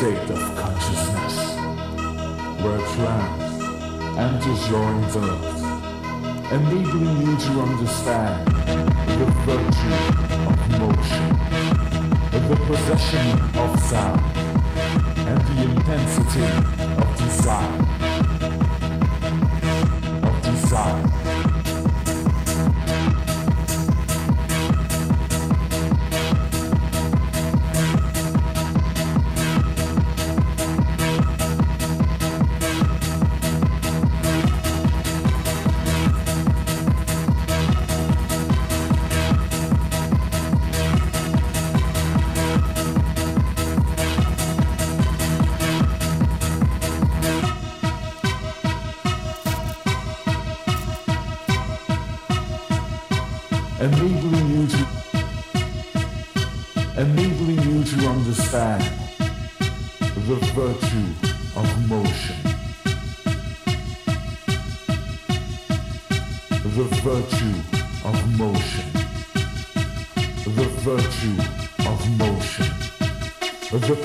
state of consciousness, where trance enters your intellect, enabling you to understand the virtue of motion, the possession of sound, and the intensity of desire.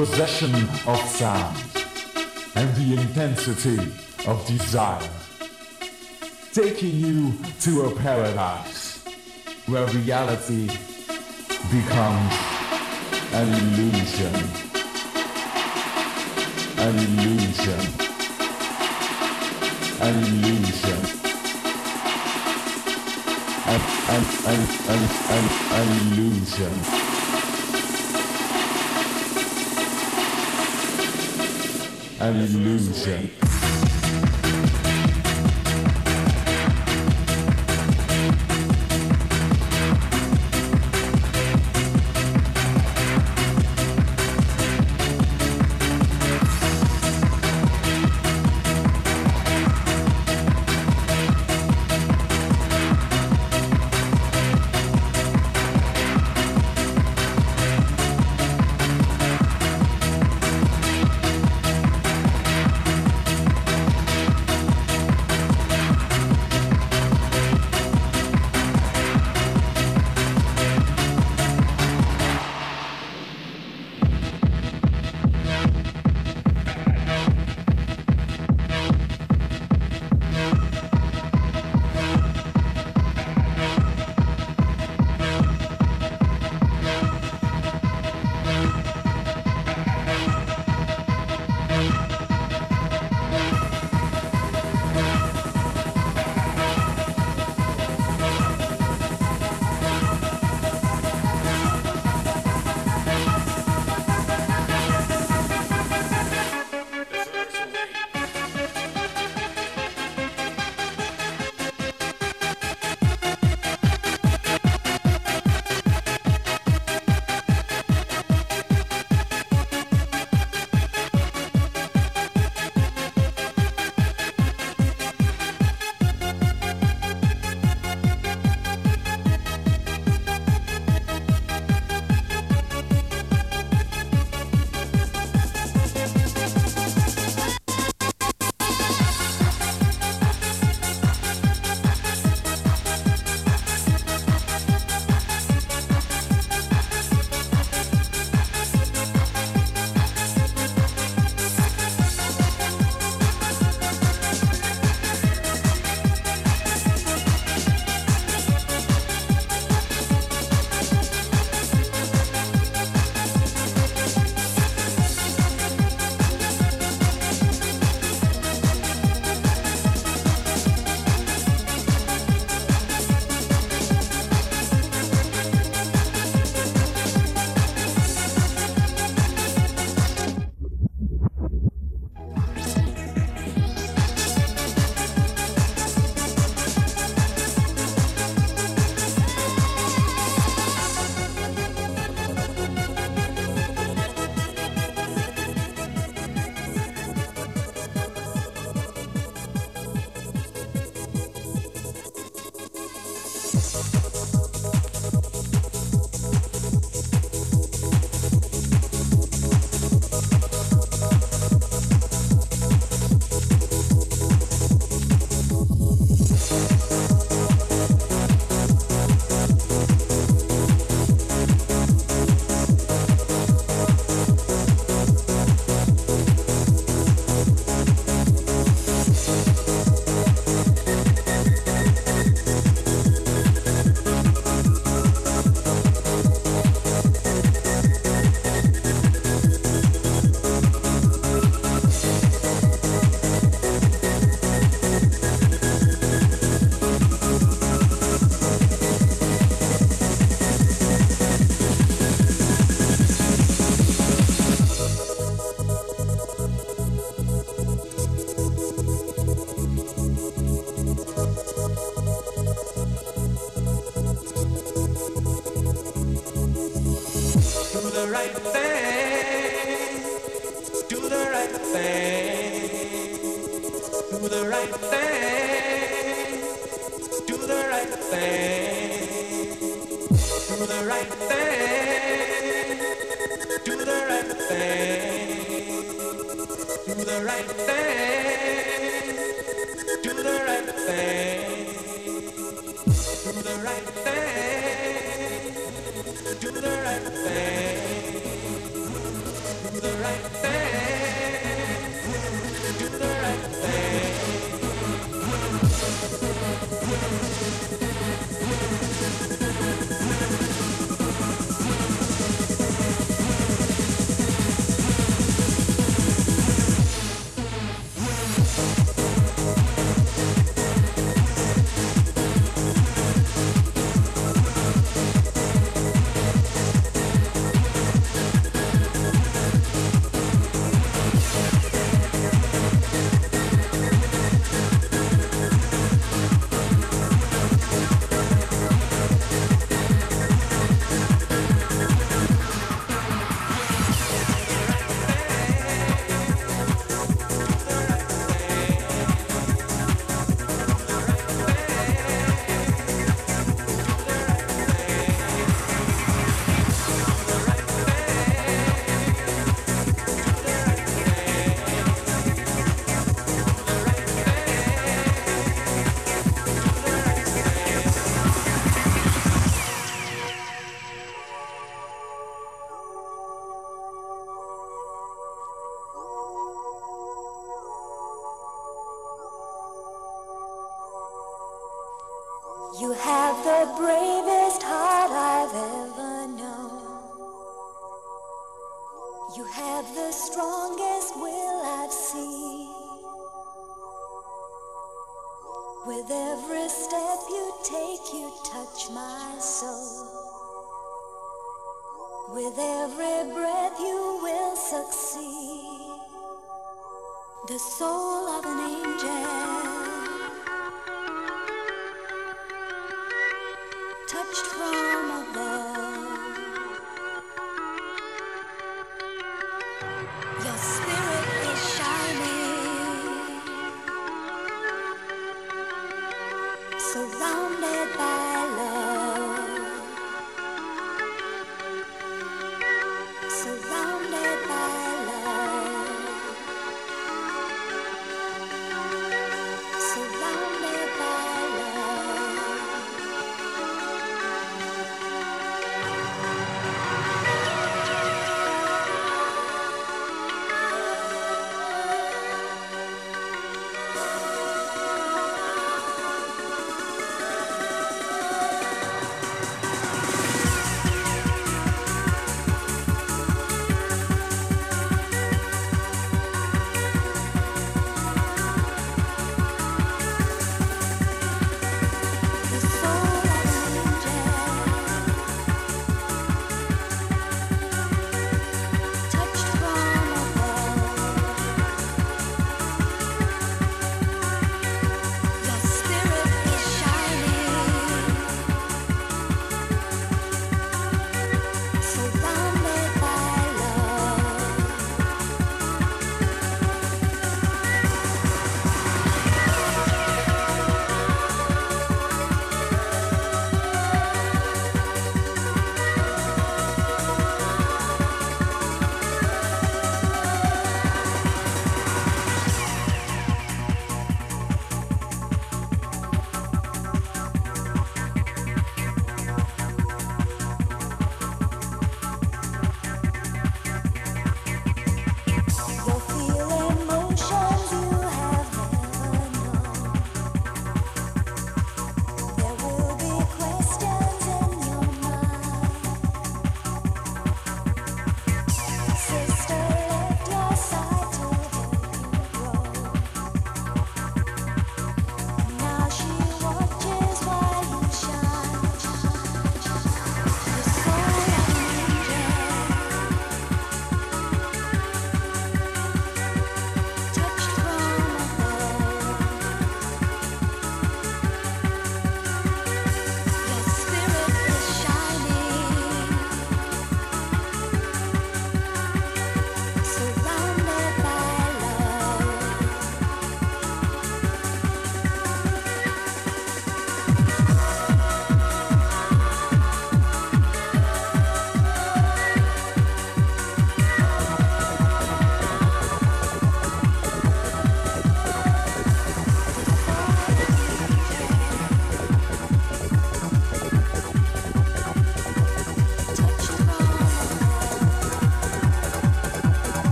Possession of sound and the intensity of desire, taking you to a paradise where reality becomes an illusion, an illusion, an illusion, an, an, an, an, an, an illusion. An illusion.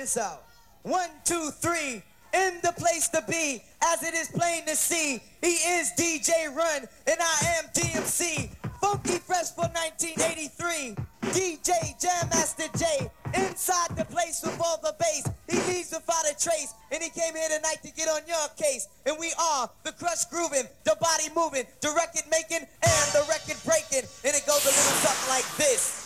This out. One, two, three, in the place to be, as it is plain to see. He is DJ Run, and I am DMC. Funky Fresh for 1983. DJ Jam Master Jay, inside the place with all the bass. He leaves without a trace, and he came here tonight to get on your case. And we are the crush grooving, the body moving, the record making, and the record breaking. And it goes a little something like this.